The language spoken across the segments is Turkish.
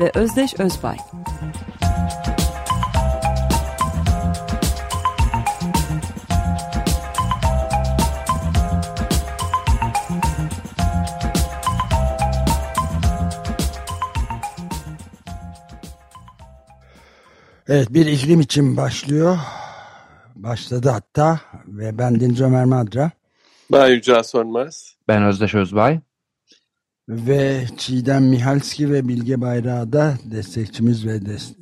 ve Özdeş Özbay. Evet bir iklim için başlıyor. Başladı hatta ve ben Deniz Ömer Madra. Ben Yücel Sönmez. Ben Özdeş Özbay. Ve Çiğdem Mihalski ve Bilge Bayrağı da destekçimiz ve des,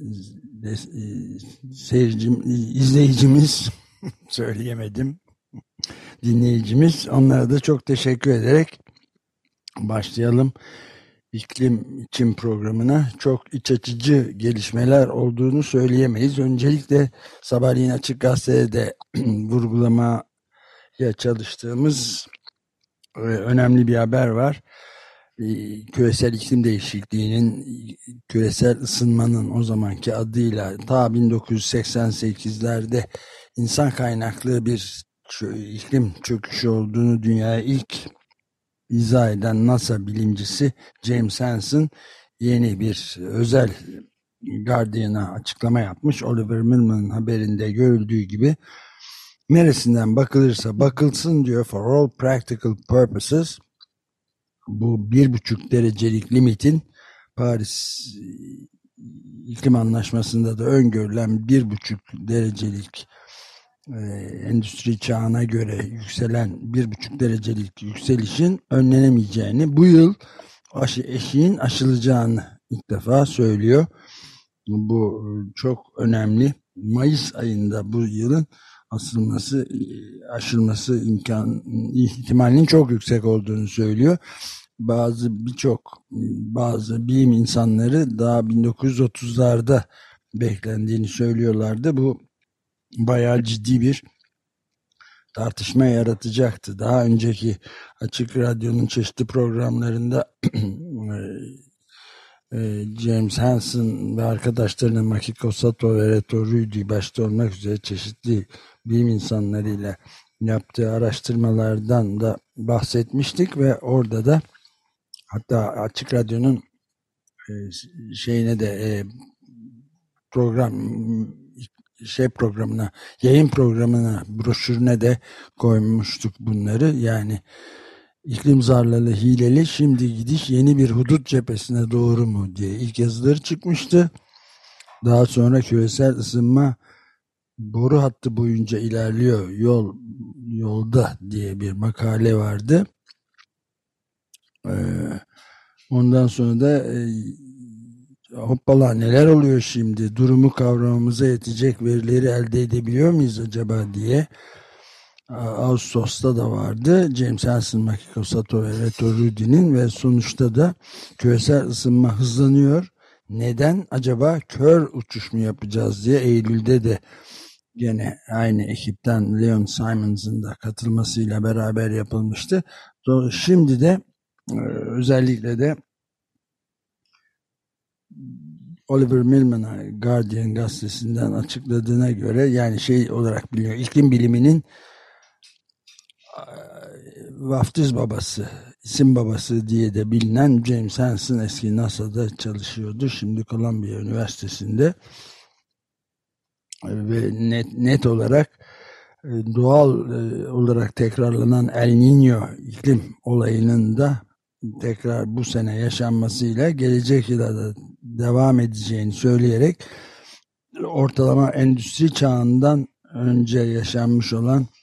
des, e, seyircim, izleyicimiz söyleyemedim dinleyicimiz. Onlara da çok teşekkür ederek başlayalım iklim için programına çok iç açıcı gelişmeler olduğunu söyleyemeyiz. Öncelikle sabahleyin Açık Gazete'de vurgulamaya çalıştığımız e, önemli bir haber var. E, küresel iklim değişikliğinin, küresel ısınmanın o zamanki adıyla ta 1988'lerde insan kaynaklı bir iklim çöküşü olduğunu dünyaya ilk izah eden NASA bilimcisi James Hansen yeni bir özel Guardian'a açıklama yapmış. Oliver Millman'ın haberinde görüldüğü gibi neresinden bakılırsa bakılsın diyor for all practical purposes bu bir buçuk derecelik limitin Paris iklim anlaşmasında da öngörülen bir buçuk derecelik e, endüstri çağına göre yükselen bir buçuk derecelik yükselişin önlenemeyeceğini bu yıl aşı, eşiğin aşılacağını ilk defa söylüyor. Bu çok önemli. Mayıs ayında bu yılın asılması, aşılması imkan ihtimalinin çok yüksek olduğunu söylüyor. Bazı birçok bazı bilim insanları daha 1930'larda beklendiğini söylüyorlardı. Bu bayağı ciddi bir tartışma yaratacaktı. Daha önceki Açık Radyo'nun çeşitli programlarında e, James Hansen ve arkadaşlarının Makiko Sato ve Reto Rudy başta olmak üzere çeşitli bilim insanlarıyla yaptığı araştırmalardan da bahsetmiştik ve orada da hatta Açık Radyo'nun e, şeyine de e, program şey programına, yayın programına, broşürüne de koymuştuk bunları. Yani iklim zarlalı, hileli, şimdi gidiş yeni bir hudut cephesine doğru mu diye ilk yazıları çıkmıştı. Daha sonra küresel ısınma boru hattı boyunca ilerliyor, yol yolda diye bir makale vardı. Ee, ondan sonra da e, hoppala neler oluyor şimdi durumu kavramamıza yetecek verileri elde edebiliyor muyuz acaba diye Ağustos'ta da vardı James Hansen, Makiko Sato ve Reto Rudy'nin ve sonuçta da küresel ısınma hızlanıyor. Neden acaba kör uçuş mu yapacağız diye Eylül'de de gene aynı ekipten Leon Simons'ın da katılmasıyla beraber yapılmıştı. Şimdi de e, özellikle de Oliver Millman'a Guardian gazetesinden açıkladığına göre yani şey olarak biliniyor iklim biliminin vaftiz babası isim babası diye de bilinen James Hansen eski NASA'da çalışıyordu. Şimdi Columbia Üniversitesi'nde ve net, net olarak doğal olarak tekrarlanan El Niño iklim olayının da tekrar bu sene yaşanmasıyla gelecek yıla da devam edeceğini söyleyerek ortalama endüstri çağından önce yaşanmış olan e,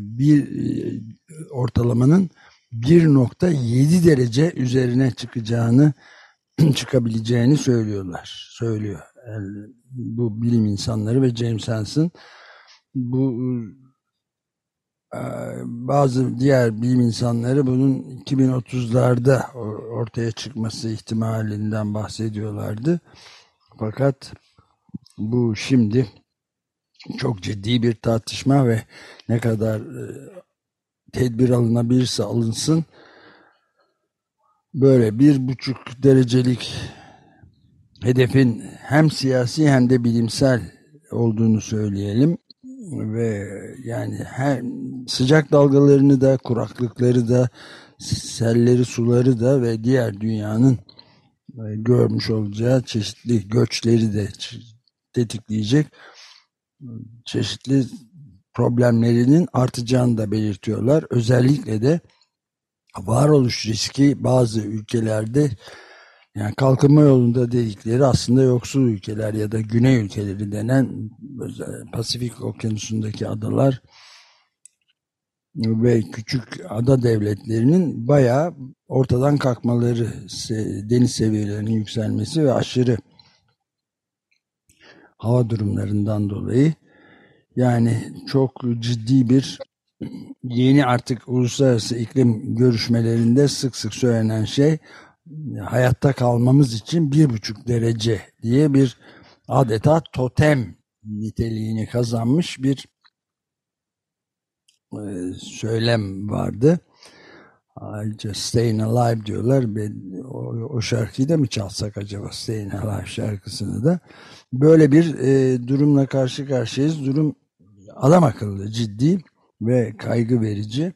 bir e, ortalamanın 1.7 derece üzerine çıkacağını çıkabileceğini söylüyorlar. Söylüyor. Yani bu bilim insanları ve James Hansen bu bazı diğer bilim insanları bunun 2030'larda ortaya çıkması ihtimalinden bahsediyorlardı. Fakat bu şimdi çok ciddi bir tartışma ve ne kadar e, tedbir alınabilirse alınsın böyle bir buçuk derecelik hedefin hem siyasi hem de bilimsel olduğunu söyleyelim. Ve yani her sıcak dalgalarını da kuraklıkları da selleri suları da ve diğer dünyanın e, görmüş olacağı çeşitli göçleri de tetikleyecek çeşitli problemlerinin artacağını da belirtiyorlar. Özellikle de varoluş riski bazı ülkelerde yani kalkınma yolunda dedikleri aslında yoksul ülkeler ya da güney ülkeleri denen Pasifik okyanusundaki adalar ve küçük ada devletlerinin bayağı ortadan kalkmaları, deniz seviyelerinin yükselmesi ve aşırı hava durumlarından dolayı yani çok ciddi bir yeni artık uluslararası iklim görüşmelerinde sık sık söylenen şey hayatta kalmamız için bir buçuk derece diye bir adeta totem niteliğini kazanmış bir e, söylem vardı. Just Staying Alive diyorlar. O, o şarkıyı da mı çalsak acaba Staying Alive şarkısını da? Böyle bir e, durumla karşı karşıyayız. Durum adam akıllı, ciddi ve kaygı verici.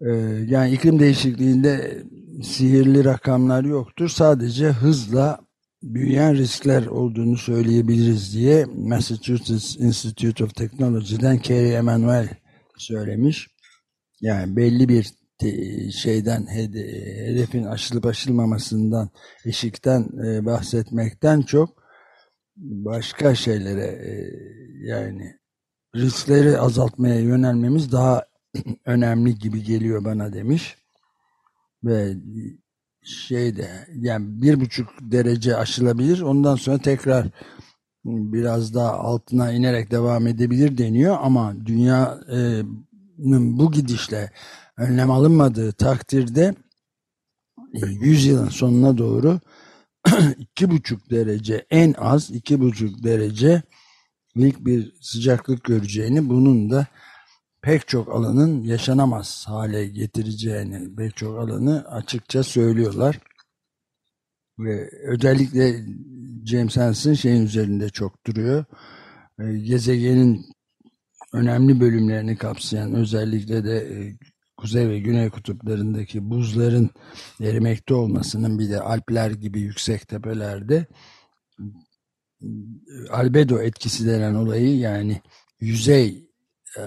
E, yani iklim değişikliğinde sihirli rakamlar yoktur. Sadece hızla büyüyen riskler olduğunu söyleyebiliriz diye Massachusetts Institute of Technology'den Kerry Emanuel söylemiş. Yani belli bir şeyden hedefin aşılıp aşılmamasından eşikten e, bahsetmekten çok başka şeylere e, yani riskleri azaltmaya yönelmemiz daha önemli gibi geliyor bana demiş. Ve şeyde yani bir buçuk derece aşılabilir ondan sonra tekrar biraz daha altına inerek devam edebilir deniyor. Ama dünyanın bu gidişle önlem alınmadığı takdirde 100 yılın sonuna doğru iki buçuk derece en az iki buçuk derece ilk bir sıcaklık göreceğini bunun da pek çok alanın yaşanamaz hale getireceğini pek çok alanı açıkça söylüyorlar. Ve özellikle James Hansen şeyin üzerinde çok duruyor. Ee, gezegenin önemli bölümlerini kapsayan özellikle de e, kuzey ve güney kutuplarındaki buzların erimekte olmasının bir de Alpler gibi yüksek tepelerde albedo etkisi denen olayı yani yüzey e,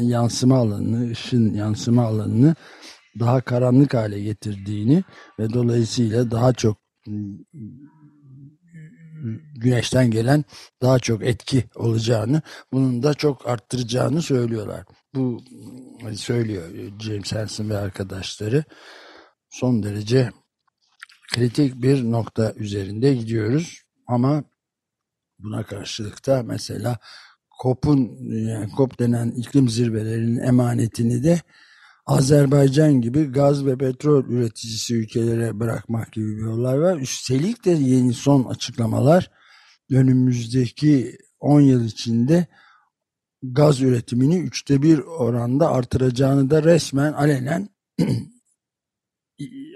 yansıma alanını, ışın yansıma alanını daha karanlık hale getirdiğini ve dolayısıyla daha çok güneşten gelen daha çok etki olacağını, bunun da çok arttıracağını söylüyorlar. Bu söylüyor James Hansen ve arkadaşları. Son derece kritik bir nokta üzerinde gidiyoruz ama buna karşılık da mesela COP'un yani COP denen iklim zirvelerinin emanetini de Azerbaycan gibi gaz ve petrol üreticisi ülkelere bırakmak gibi bir yollar var. Üstelik de yeni son açıklamalar önümüzdeki 10 yıl içinde gaz üretimini üçte bir oranda artıracağını da resmen alenen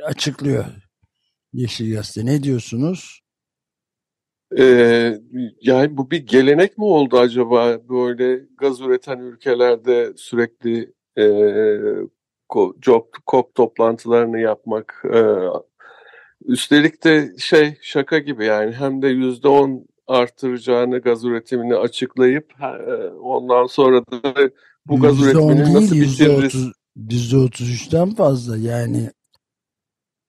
açıklıyor Yeşil Gazete. Ne diyorsunuz? Ee, yani bu bir gelenek mi oldu acaba böyle gaz üreten ülkelerde sürekli e, COP toplantılarını yapmak e, üstelik de şey şaka gibi yani hem de yüzde on artıracağını gaz üretimini açıklayıp e, ondan sonra da bu gaz üretimini nasıl bitiririz? Otuz üçten fazla yani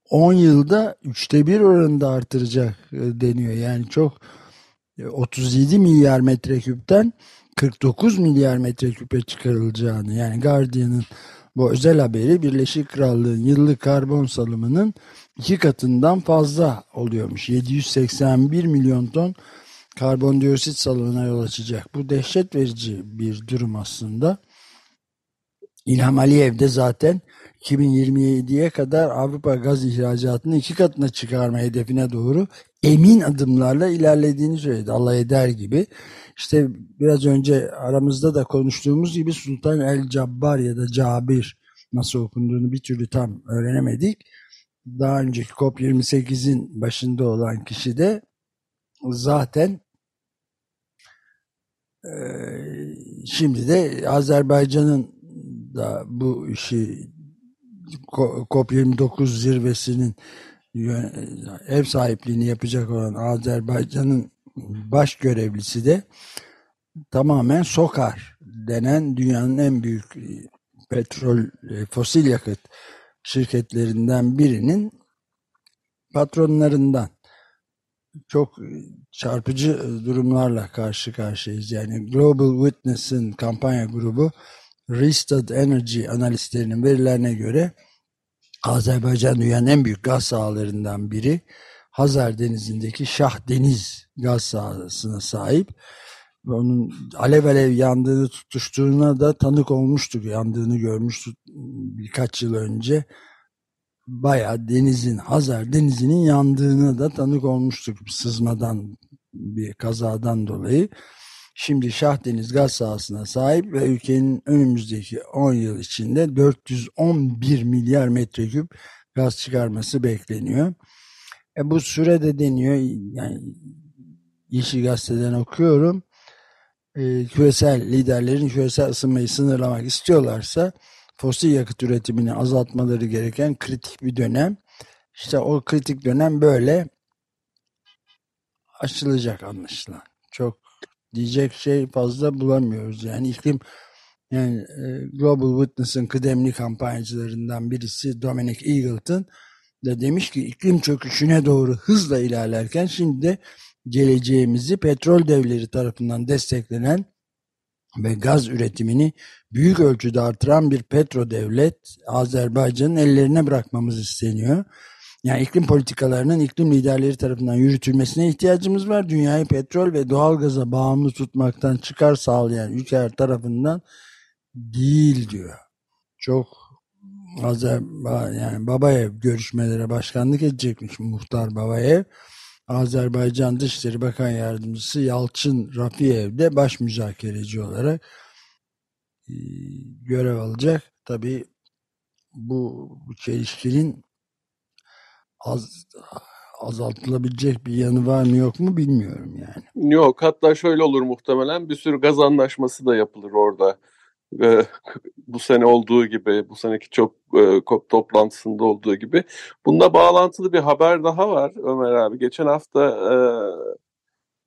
10 yılda üçte bir oranında artıracak e, deniyor. Yani çok 37 milyar metreküpten 49 milyar metreküpe çıkarılacağını yani Guardian'ın bu özel haberi Birleşik Krallığın yıllık karbon salımının iki katından fazla oluyormuş. 781 milyon ton karbondioksit salımına yol açacak. Bu dehşet verici bir durum aslında. İlham Aliyev de zaten 2027'ye kadar Avrupa gaz ihracatını iki katına çıkarma hedefine doğru emin adımlarla ilerlediğini söyledi. Allah eder gibi. İşte biraz önce aramızda da konuştuğumuz gibi Sultan El Cabbar ya da Cabir nasıl okunduğunu bir türlü tam öğrenemedik. Daha önceki COP28'in başında olan kişi de zaten şimdi de Azerbaycan'ın da bu işi COP29 zirvesinin ev sahipliğini yapacak olan Azerbaycan'ın baş görevlisi de tamamen SOKAR denen dünyanın en büyük e, petrol, e, fosil yakıt şirketlerinden birinin patronlarından çok çarpıcı durumlarla karşı karşıyayız. Yani Global Witness'in kampanya grubu Rystad Energy analistlerinin verilerine göre Azerbaycan dünyanın en büyük gaz sahalarından biri. Hazar Denizi'ndeki Şah Deniz gaz sahasına sahip. Onun alev alev yandığını tutuştuğuna da tanık olmuştuk. Yandığını görmüştük birkaç yıl önce. Baya denizin, Hazar Denizi'nin yandığına da tanık olmuştuk sızmadan bir kazadan dolayı. Şimdi Şahdeniz gaz sahasına sahip ve ülkenin önümüzdeki 10 yıl içinde 411 milyar metreküp gaz çıkarması bekleniyor. E bu sürede deniyor yani Yeşil Gazete'den okuyorum. E, küresel liderlerin küresel ısınmayı sınırlamak istiyorlarsa fosil yakıt üretimini azaltmaları gereken kritik bir dönem. İşte o kritik dönem böyle aşılacak anlaşılan. Çok diyecek şey fazla bulamıyoruz. Yani iklim yani e, Global Witness'ın kıdemli kampanyacılarından birisi Dominic Eagleton da demiş ki iklim çöküşüne doğru hızla ilerlerken şimdi de geleceğimizi petrol devleri tarafından desteklenen ve gaz üretimini büyük ölçüde artıran bir petro devlet Azerbaycan'ın ellerine bırakmamız isteniyor. Yani iklim politikalarının iklim liderleri tarafından yürütülmesine ihtiyacımız var. Dünyayı petrol ve doğalgaza bağımlı tutmaktan çıkar sağlayan ülkeler tarafından değil diyor. Çok Azer yani Babayev görüşmelere başkanlık edecekmiş muhtar Babayev. Azerbaycan Dışişleri Bakan Yardımcısı Yalçın Rafiyev de baş müzakereci olarak e, görev alacak. Tabi bu, çelişkinin az azaltılabilecek bir yanı var mı yok mu bilmiyorum yani. Yok hatta şöyle olur muhtemelen bir sürü gaz anlaşması da yapılır orada. Ee, bu sene olduğu gibi, bu seneki çok e, COP toplantısında olduğu gibi. Bununla bağlantılı bir haber daha var Ömer abi. Geçen hafta e,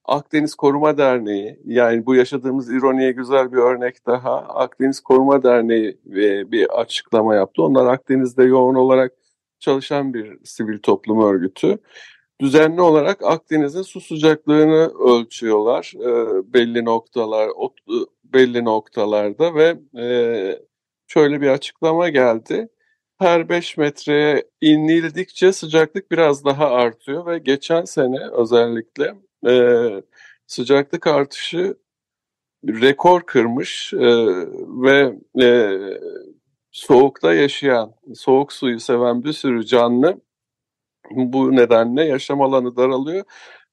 Akdeniz Koruma Derneği, yani bu yaşadığımız ironiye güzel bir örnek daha. Akdeniz Koruma Derneği e, bir açıklama yaptı. Onlar Akdeniz'de yoğun olarak çalışan bir sivil toplum örgütü. Düzenli olarak Akdeniz'in su sıcaklığını ölçüyorlar e, belli noktalar, o, e, belli noktalarda ve e, şöyle bir açıklama geldi. Her 5 metreye inildikçe sıcaklık biraz daha artıyor ve geçen sene özellikle e, sıcaklık artışı rekor kırmış e, ve e, soğukta yaşayan, soğuk suyu seven bir sürü canlı bu nedenle yaşam alanı daralıyor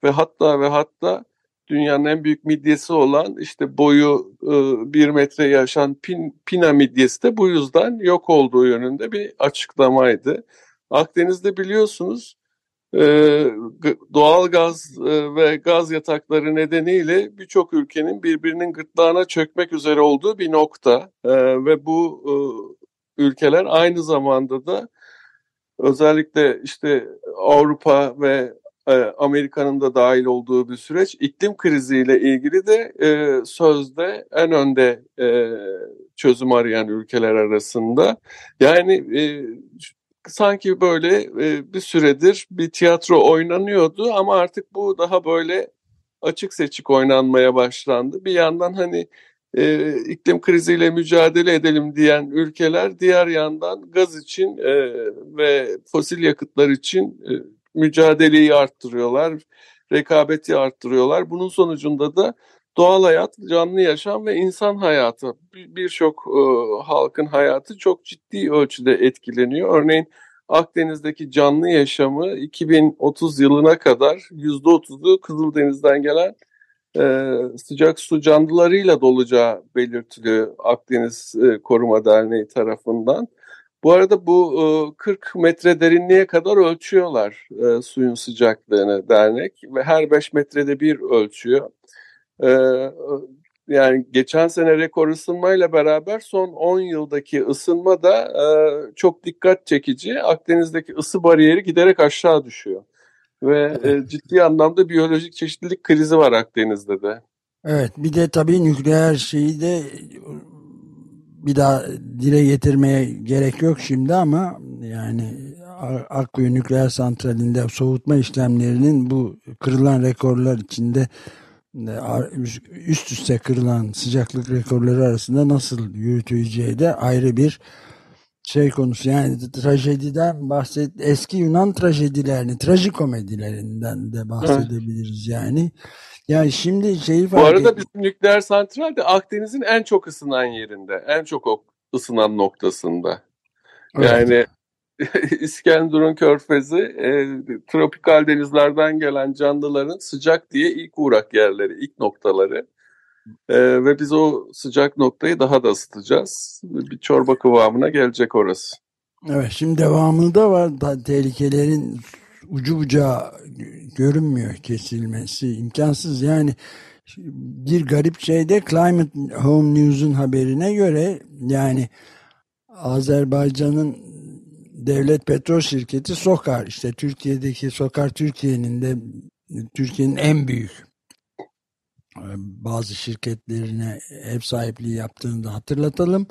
ve hatta ve hatta dünyanın en büyük midyesi olan işte boyu bir metre yaşan pin, Pina midyesi de bu yüzden yok olduğu yönünde bir açıklamaydı. Akdeniz'de biliyorsunuz doğal gaz ve gaz yatakları nedeniyle birçok ülkenin birbirinin gırtlağına çökmek üzere olduğu bir nokta ve bu ülkeler aynı zamanda da özellikle işte Avrupa ve e, Amerika'nın da dahil olduğu bir süreç iklim kriziyle ilgili de e, sözde en önde e, çözüm arayan ülkeler arasında. Yani e, sanki böyle e, bir süredir bir tiyatro oynanıyordu ama artık bu daha böyle açık seçik oynanmaya başlandı. Bir yandan hani e, iklim kriziyle mücadele edelim diyen ülkeler diğer yandan gaz için e, ve fosil yakıtlar için e, mücadeleyi arttırıyorlar. rekabeti arttırıyorlar. Bunun sonucunda da doğal hayat, canlı yaşam ve insan hayatı birçok e, halkın hayatı çok ciddi ölçüde etkileniyor. Örneğin Akdeniz'deki canlı yaşamı 2030 yılına kadar %30'u Kızıldeniz'den gelen e, sıcak su canlılarıyla dolacağı belirtiliyor Akdeniz e, Koruma Derneği tarafından. Bu arada bu e, 40 metre derinliğe kadar ölçüyorlar e, suyun sıcaklığını dernek ve her 5 metrede bir ölçüyor. E, yani geçen sene rekor ısınmayla beraber son 10 yıldaki ısınma da e, çok dikkat çekici. Akdeniz'deki ısı bariyeri giderek aşağı düşüyor. Ve e, ciddi anlamda biyolojik çeşitlilik krizi var Akdeniz'de de. Evet bir de tabii nükleer şeyi de bir daha dile getirmeye gerek yok şimdi ama yani Akkuyu nükleer santralinde soğutma işlemlerinin bu kırılan rekorlar içinde üst üste kırılan sıcaklık rekorları arasında nasıl yürütüleceği de ayrı bir şey konusu. Yani trajediden bahset eski Yunan trajedilerini, trajikomedilerinden de bahsedebiliriz yani. Yani şimdi şeyi fark Bu arada et... bizim nükleer santral de Akdeniz'in en çok ısınan yerinde. En çok ısınan noktasında. Yani evet. İskenderun Körfezi e, tropikal denizlerden gelen canlıların sıcak diye ilk uğrak yerleri, ilk noktaları. E, ve biz o sıcak noktayı daha da ısıtacağız. Bir çorba kıvamına gelecek orası. Evet şimdi devamında var da tehlikelerin ucu bucağı görünmüyor kesilmesi imkansız yani bir garip şeyde Climate Home News'un haberine göre yani Azerbaycan'ın devlet petrol şirketi Sokar işte Türkiye'deki Sokar Türkiye'nin de Türkiye'nin en büyük bazı şirketlerine ev sahipliği yaptığını da hatırlatalım.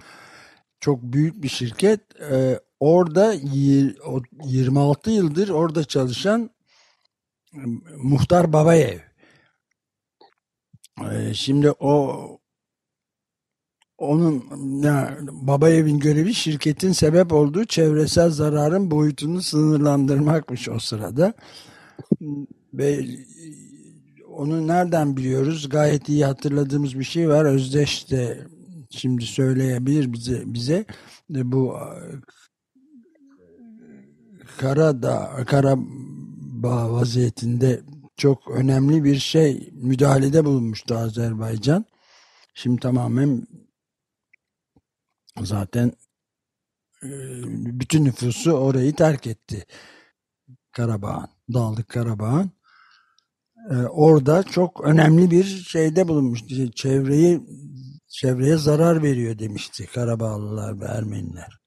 Çok büyük bir şirket. Ee, orada 26 yıldır orada çalışan e, Muhtar Babayev. Ee, şimdi o onun yani Babayev'in görevi şirketin sebep olduğu çevresel zararın boyutunu sınırlandırmakmış o sırada. Ve onu nereden biliyoruz? Gayet iyi hatırladığımız bir şey var. Özdeş de şimdi söyleyebilir bize bize bu Karadağ, Karabağ vaziyetinde çok önemli bir şey müdahalede bulunmuştu Azerbaycan. Şimdi tamamen zaten bütün nüfusu orayı terk etti. Karabağ'ın, Dağlık Karabağ'ın. Orada çok önemli bir şeyde bulunmuştu. Çevreyi çevreye zarar veriyor demişti Karabağlılar ve Ermeniler.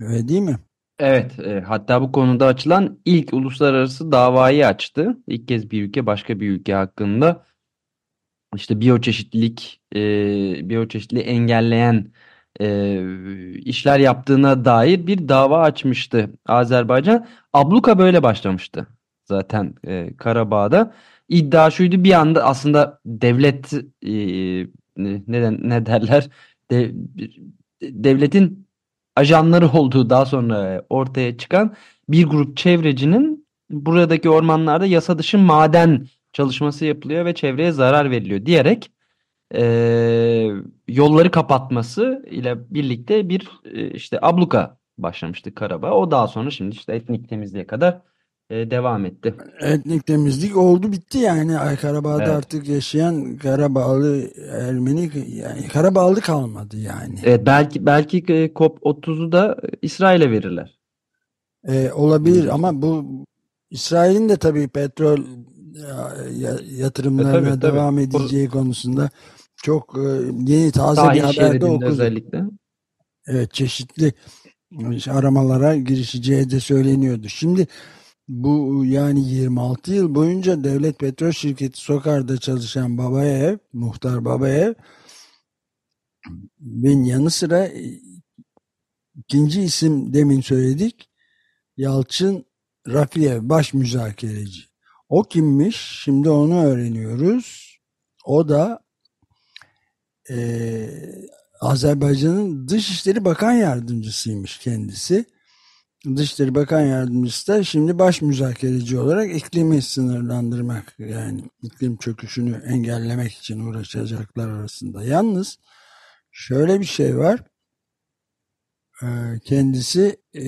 Öyle değil mi? Evet, e, hatta bu konuda açılan ilk uluslararası davayı açtı. İlk kez bir ülke başka bir ülke hakkında işte biyoçeşitlilik, e, biyoçeşitliliği engelleyen e, işler yaptığına dair bir dava açmıştı Azerbaycan. Abluka böyle başlamıştı zaten e, Karabağ'da. İddia şuydu bir anda aslında devlet e, ne, ne derler de, devletin ajanları olduğu daha sonra ortaya çıkan bir grup çevrecinin buradaki ormanlarda yasa dışı maden çalışması yapılıyor ve çevreye zarar veriliyor diyerek e, yolları kapatması ile birlikte bir e, işte abluka başlamıştı Karabağ. O daha sonra şimdi işte etnik temizliğe kadar e, devam etti. Etnik temizlik oldu bitti yani Karabağ'da evet. artık yaşayan Karabağlı Ermeni yani Karabağlı kalmadı yani. Evet belki belki e, COP30'u da İsrail'e verirler. E, olabilir ama bu İsrail'in de tabii petrol yatırımlarına e, tabii, devam tabii. edeceği konusunda çok e, yeni taze Sahil bir haberde okudum. özellikle. Evet çeşitli aramalara girişeceği de söyleniyordu. Şimdi bu yani 26 yıl boyunca devlet petrol şirketi Sokar'da çalışan Babayev, muhtar Babayev ben yanı sıra e, ikinci isim demin söyledik Yalçın Rafiyev baş müzakereci. O kimmiş? Şimdi onu öğreniyoruz. O da e, Azerbaycan'ın Dışişleri Bakan Yardımcısıymış kendisi. Dışişleri Bakan Yardımcısı da şimdi baş müzakereci olarak iklimi sınırlandırmak yani iklim çöküşünü engellemek için uğraşacaklar arasında. Yalnız şöyle bir şey var. Ee, kendisi e,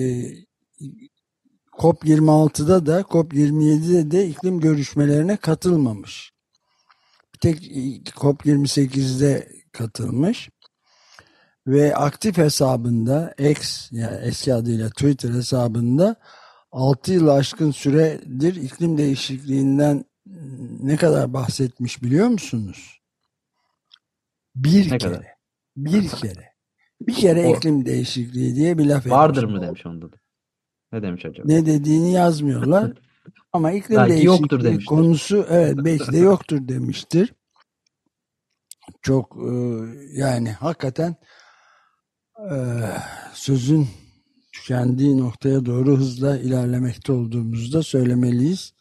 COP26'da da COP27'de de iklim görüşmelerine katılmamış. Bir tek COP28'de katılmış ve aktif hesabında X yani eski adıyla Twitter hesabında 6 yıl aşkın süredir iklim değişikliğinden ne kadar bahsetmiş biliyor musunuz? Bir Ne kere. kadar? Bir kere. Bir kere O- iklim değişikliği diye bir laf Vardır mı demiş onda da. Ne demiş acaba? Ne dediğini yazmıyorlar. Ama iklim Belki değişikliği yoktur demiştir. konusu evet belki de yoktur demiştir. Çok e, yani hakikaten sözün tükendiği noktaya doğru hızla ilerlemekte olduğumuzu da söylemeliyiz.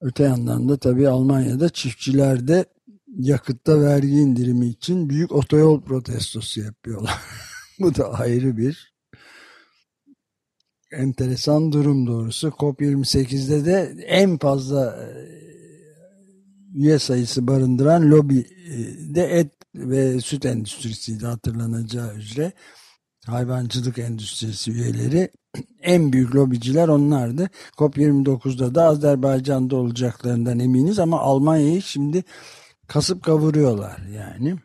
Öte yandan da tabii Almanya'da çiftçiler de yakıtta vergi indirimi için büyük otoyol protestosu yapıyorlar. Bu da ayrı bir enteresan durum doğrusu. COP28'de de en fazla e, üye sayısı barındıran lobi e, de et ve süt endüstrisiydi hatırlanacağı üzere. Hayvancılık endüstrisi üyeleri en büyük lobiciler onlardı. COP29'da da Azerbaycan'da olacaklarından eminiz ama Almanya'yı şimdi kasıp kavuruyorlar yani.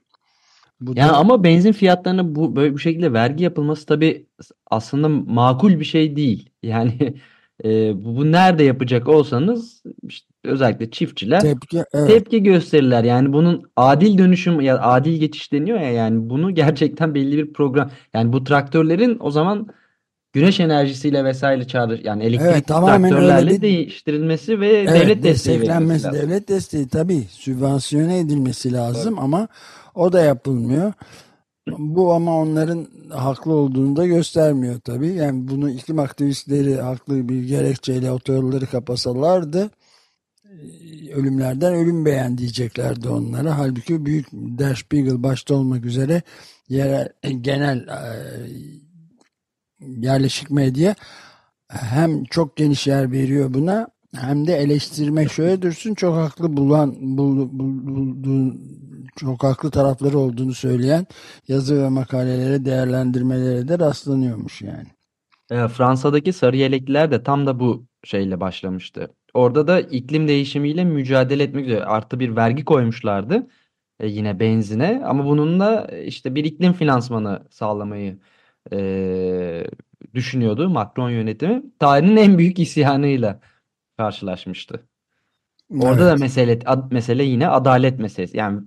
Bu Yani da ama benzin fiyatlarına bu böyle bu şekilde vergi yapılması tabii aslında makul bir şey değil. Yani e, bu, bu nerede yapacak olsanız işte özellikle çiftçiler tepki evet. tepki gösterirler. Yani bunun adil dönüşüm ya adil geçiş deniyor ya yani bunu gerçekten belli bir program. Yani bu traktörlerin o zaman güneş enerjisiyle vesaire çağrı yani elektrikli Evet, traktörlerle bir- değiştirilmesi ve Evet, devlet desteği verilmesi lazım. devlet desteği tabii sübvansiyone edilmesi lazım ama o da yapılmıyor. Bu ama onların haklı olduğunu da göstermiyor tabii. Yani bunu iklim aktivistleri haklı bir gerekçeyle otoyolları kapasalardı e, ölümlerden ölüm beğen diyeceklerdi onlara. Halbuki büyük Der Spiegel başta olmak üzere yerel, genel e, yerleşik medya hem çok geniş yer veriyor buna hem de eleştirme şöyle dursun çok haklı bulan bul, bul- bulduğu çok haklı tarafları olduğunu söyleyen yazı ve makalelere değerlendirmelere de rastlanıyormuş yani. E, Fransa'daki sarı yelekliler de tam da bu şeyle başlamıştı. Orada da iklim değişimiyle mücadele etmek üzere artı bir vergi koymuşlardı. E, yine benzine ama bununla e, işte bir iklim finansmanı sağlamayı e, düşünüyordu Macron yönetimi. Tarihin en büyük isyanıyla karşılaşmıştı. Orada da Evet. mesele ad- mesele yine adalet meselesi. Yani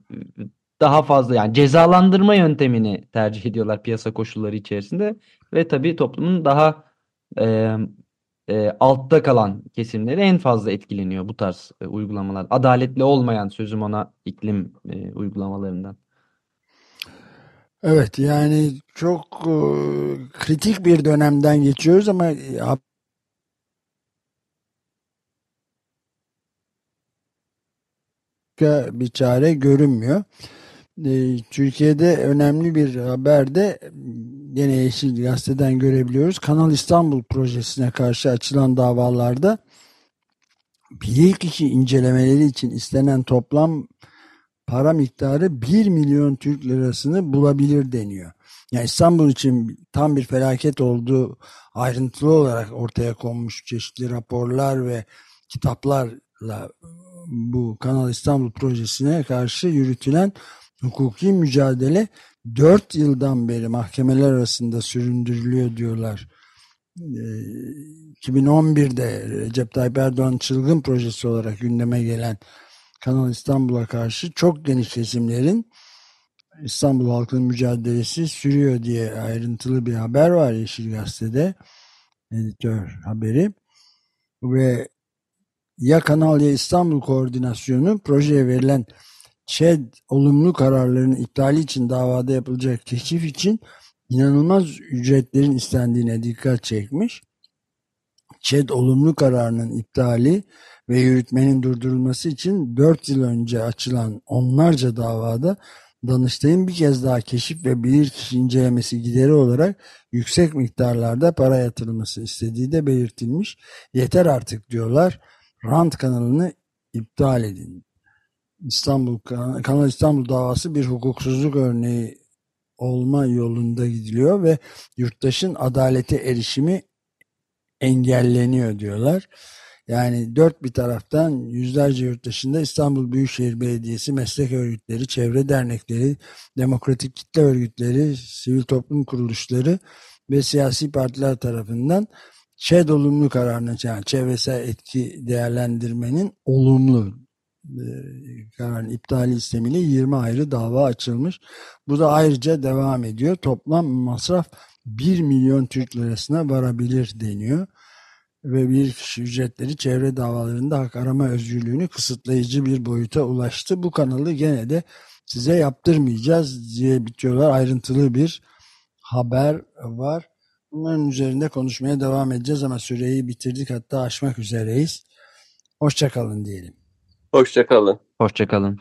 daha fazla yani cezalandırma yöntemini tercih ediyorlar piyasa koşulları içerisinde ve tabii toplumun daha e, e, altta kalan kesimleri en fazla etkileniyor bu tarz e, uygulamalar. Adaletli olmayan sözüm ona iklim e, uygulamalarından. Evet yani çok e, kritik bir dönemden geçiyoruz ama başka bir çare görünmüyor. E, Türkiye'de önemli bir haber de yine Yeşil Gazete'den görebiliyoruz. Kanal İstanbul projesine karşı açılan davalarda bilirkişi incelemeleri için istenen toplam para miktarı 1 milyon Türk lirasını bulabilir deniyor. Yani İstanbul için tam bir felaket olduğu ayrıntılı olarak ortaya konmuş çeşitli raporlar ve kitaplarla bu Kanal İstanbul projesine karşı yürütülen hukuki mücadele 4 yıldan beri mahkemeler arasında süründürülüyor diyorlar. Ee, 2011'de Recep Tayyip Erdoğan çılgın projesi olarak gündeme gelen Kanal İstanbul'a karşı çok geniş kesimlerin İstanbul halkının mücadelesi sürüyor diye ayrıntılı bir haber var Yeşil Gazete'de. Editör haberi. Ve ya Kanal ya İstanbul Koordinasyonu projeye verilen ÇED olumlu kararlarının iptali için davada yapılacak keşif için inanılmaz ücretlerin istendiğine dikkat çekmiş. ÇED olumlu kararının iptali ve yürütmenin durdurulması için 4 yıl önce açılan onlarca davada Danıştay'ın bir kez daha keşif ve bilirkişi incelemesi gideri olarak yüksek miktarlarda para yatırılması istediği de belirtilmiş. Yeter artık diyorlar. Rant kanalını iptal edin. İstanbul Kanal İstanbul davası bir hukuksuzluk örneği olma yolunda gidiliyor ve yurttaşın adalete erişimi engelleniyor diyorlar. Yani dört bir taraftan yüzlerce yurttaşında İstanbul Büyükşehir Belediyesi, meslek örgütleri, çevre dernekleri, demokratik kitle örgütleri, sivil toplum kuruluşları ve siyasi partiler tarafından ÇED olumlu kararını yani çevresel etki değerlendirmenin olumlu e, kararın iptali istemiyle 20 ayrı dava açılmış. Bu da ayrıca devam ediyor. Toplam masraf 1 milyon Türk lirasına varabilir deniyor ve bir ücretleri çevre davalarında hak arama özgürlüğünü kısıtlayıcı bir boyuta ulaştı. Bu kanalı gene de size yaptırmayacağız diye bitiyorlar. Ayrıntılı bir haber var. Bunların üzerinde konuşmaya devam edeceğiz ama süreyi bitirdik hatta aşmak üzereyiz. Hoşçakalın diyelim. Hoşçakalın. Hoşçakalın.